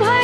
भाई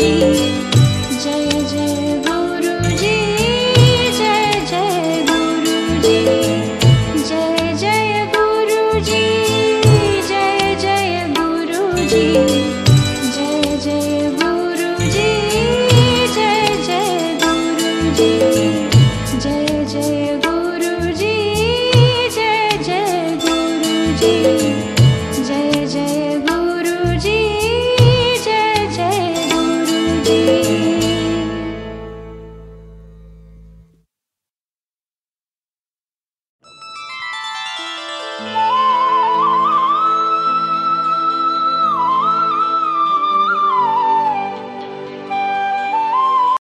जय जय गुरु जी जय जय गुरु जी जय जय गुरुजी जय जय गुरु जी जय जय गुरुजी जय जय गुरु जी